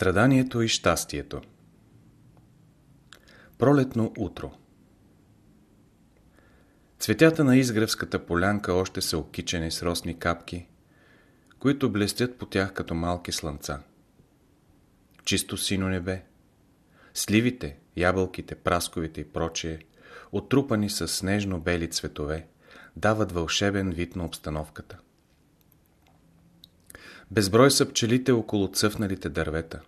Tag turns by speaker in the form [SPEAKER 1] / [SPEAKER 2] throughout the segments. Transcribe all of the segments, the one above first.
[SPEAKER 1] Страданието и щастието Пролетно утро Цветята на изгревската полянка още са окичени с росни капки, които блестят по тях като малки слънца. Чисто сино небе. Сливите, ябълките, прасковите и прочие, отрупани с снежно-бели цветове, дават вълшебен вид на обстановката. Безброй са пчелите около цъфналите дървета.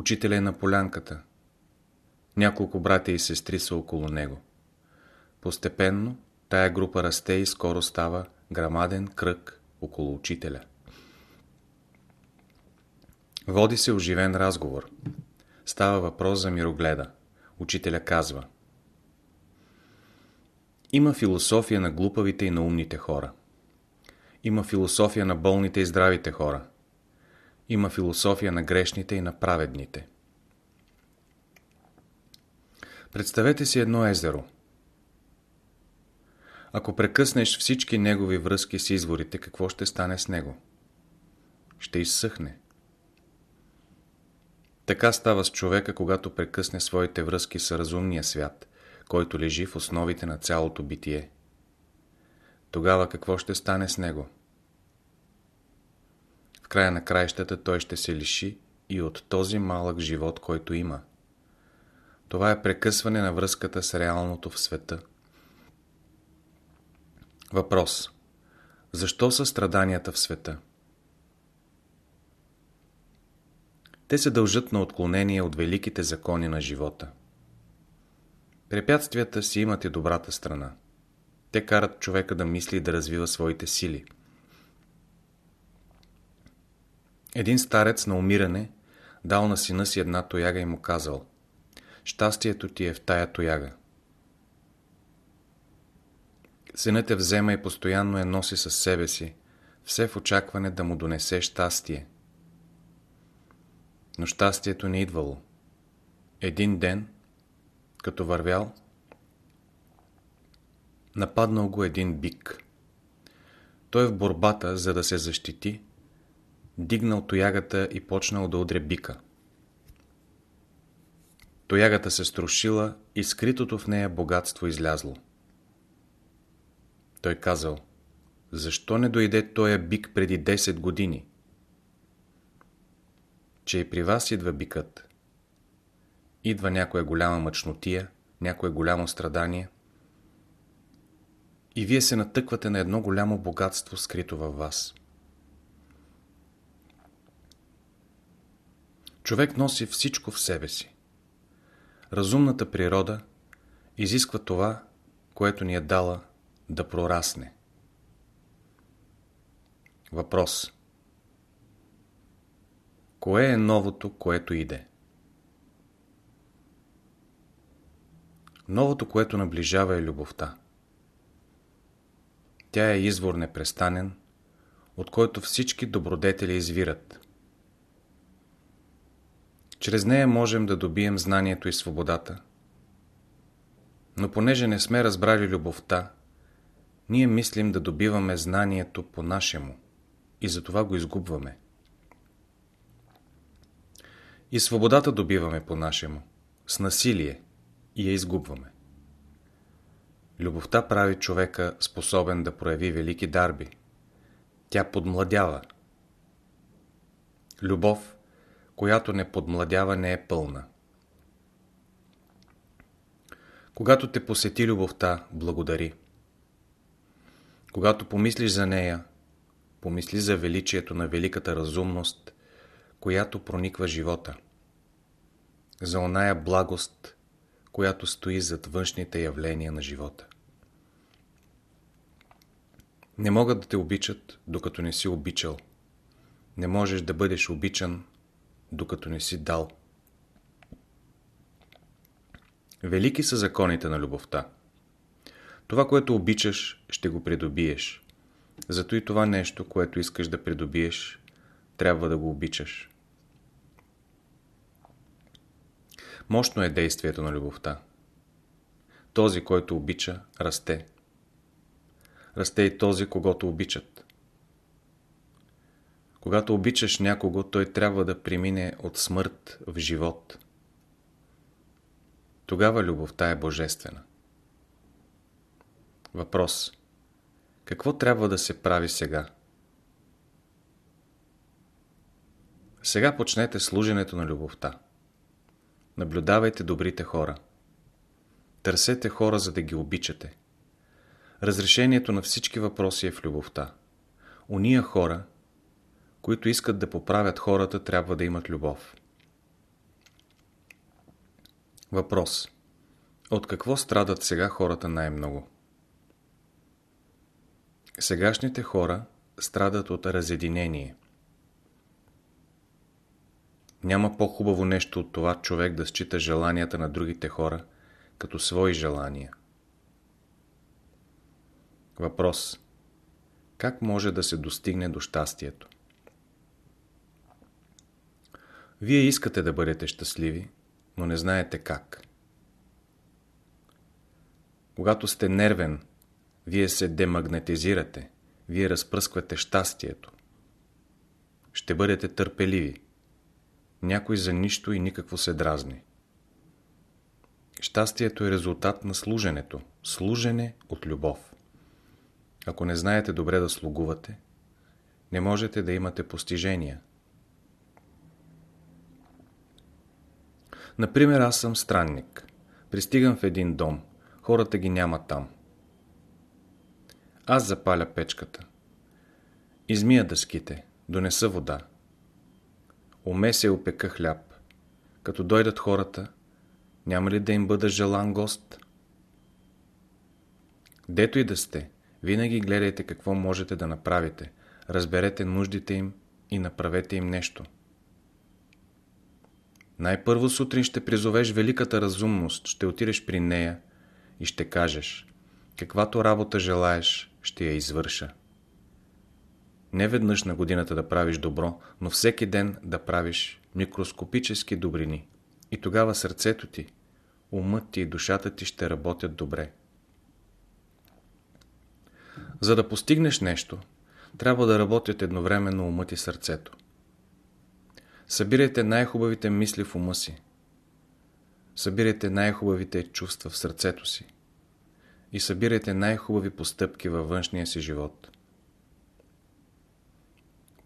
[SPEAKER 1] Учителя е на полянката. Няколко братя и сестри са около него. Постепенно тая група расте и скоро става грамаден кръг около учителя. Води се оживен разговор. Става въпрос за мирогледа. Учителя казва Има философия на глупавите и на умните хора. Има философия на болните и здравите хора. Има философия на грешните и на праведните. Представете си едно езеро. Ако прекъснеш всички негови връзки с изворите, какво ще стане с него? Ще изсъхне. Така става с човека, когато прекъсне своите връзки с разумния свят, който лежи в основите на цялото битие. Тогава какво ще стане с него? Края на краищата той ще се лиши и от този малък живот, който има. Това е прекъсване на връзката с реалното в света. Въпрос. Защо са страданията в света? Те се дължат на отклонение от великите закони на живота. Препятствията си имат и добрата страна. Те карат човека да мисли и да развива своите сили. Един старец на умиране дал на сина си една тояга и му казал Щастието ти е в тая тояга. Синът я взема и постоянно я носи със себе си, все в очакване да му донесе щастие. Но щастието не идвало. Един ден, като вървял, Нападнал го един бик. Той в борбата, за да се защити, дигнал тоягата и почнал да удря бика. Тоягата се струшила и скритото в нея богатство излязло. Той казал, защо не дойде тоя бик преди 10 години? Че и при вас идва бикът. Идва някоя голяма мъчнотия, някое голямо страдание – и вие се натъквате на едно голямо богатство, скрито във вас. Човек носи всичко в себе си. Разумната природа изисква това, което ни е дала да прорасне. Въпрос Кое е новото, което иде? Новото, което наближава е любовта. Тя е извор непрестанен, от който всички добродетели извират. Чрез нея можем да добием знанието и свободата. Но понеже не сме разбрали любовта, ние мислим да добиваме знанието по-нашему и затова го изгубваме. И свободата добиваме по-нашему, с насилие и я изгубваме. Любовта прави човека способен да прояви велики дарби. Тя подмладява. Любов, която не подмладява, не е пълна. Когато те посети любовта, благодари. Когато помислиш за нея, помисли за величието на великата разумност, която прониква живота. За оная благост, която стои зад външните явления на живота. Не могат да те обичат, докато не си обичал. Не можеш да бъдеш обичан, докато не си дал. Велики са законите на любовта. Това, което обичаш, ще го придобиеш. Зато и това нещо, което искаш да придобиеш, трябва да го обичаш. Мощно е действието на любовта. Този, който обича, расте расте и този, когато обичат. Когато обичаш някого, той трябва да премине от смърт в живот. Тогава любовта е божествена. Въпрос. Какво трябва да се прави сега? Сега почнете служенето на любовта. Наблюдавайте добрите хора. Търсете хора, за да ги обичате. Разрешението на всички въпроси е в любовта. Уния хора, които искат да поправят хората, трябва да имат любов. Въпрос. От какво страдат сега хората най-много? Сегашните хора страдат от разединение. Няма по-хубаво нещо от това човек да счита желанията на другите хора като свои желания. Въпрос. Как може да се достигне до щастието? Вие искате да бъдете щастливи, но не знаете как. Когато сте нервен, вие се демагнетизирате, вие разпръсквате щастието. Ще бъдете търпеливи. Някой за нищо и никакво се дразни. Щастието е резултат на служенето. Служене от любов. Ако не знаете добре да слугувате, не можете да имате постижения. Например, аз съм странник. Пристигам в един дом. Хората ги няма там. Аз запаля печката. Измия дъските. Донеса вода. Умеся опека хляб. Като дойдат хората, няма ли да им бъда желан гост? Дето и да сте, винаги гледайте какво можете да направите, разберете нуждите им и направете им нещо. Най-първо сутрин ще призовеш великата разумност, ще отидеш при нея и ще кажеш, каквато работа желаеш, ще я извърша. Не веднъж на годината да правиш добро, но всеки ден да правиш микроскопически добрини. И тогава сърцето ти, умът ти и душата ти ще работят добре. За да постигнеш нещо, трябва да работят едновременно умът и сърцето. Събирайте най-хубавите мисли в ума си. Събирайте най-хубавите чувства в сърцето си. И събирайте най-хубави постъпки във външния си живот.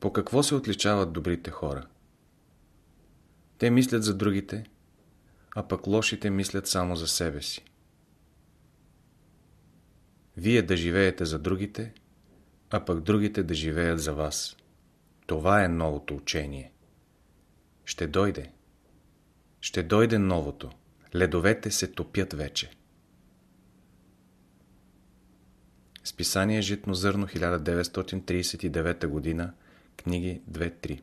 [SPEAKER 1] По какво се отличават добрите хора? Те мислят за другите, а пък лошите мислят само за себе си. Вие да живеете за другите, а пък другите да живеят за вас. Това е новото учение. Ще дойде. Ще дойде новото. Ледовете се топят вече. Списание Житно зърно 1939 година, книги 2-3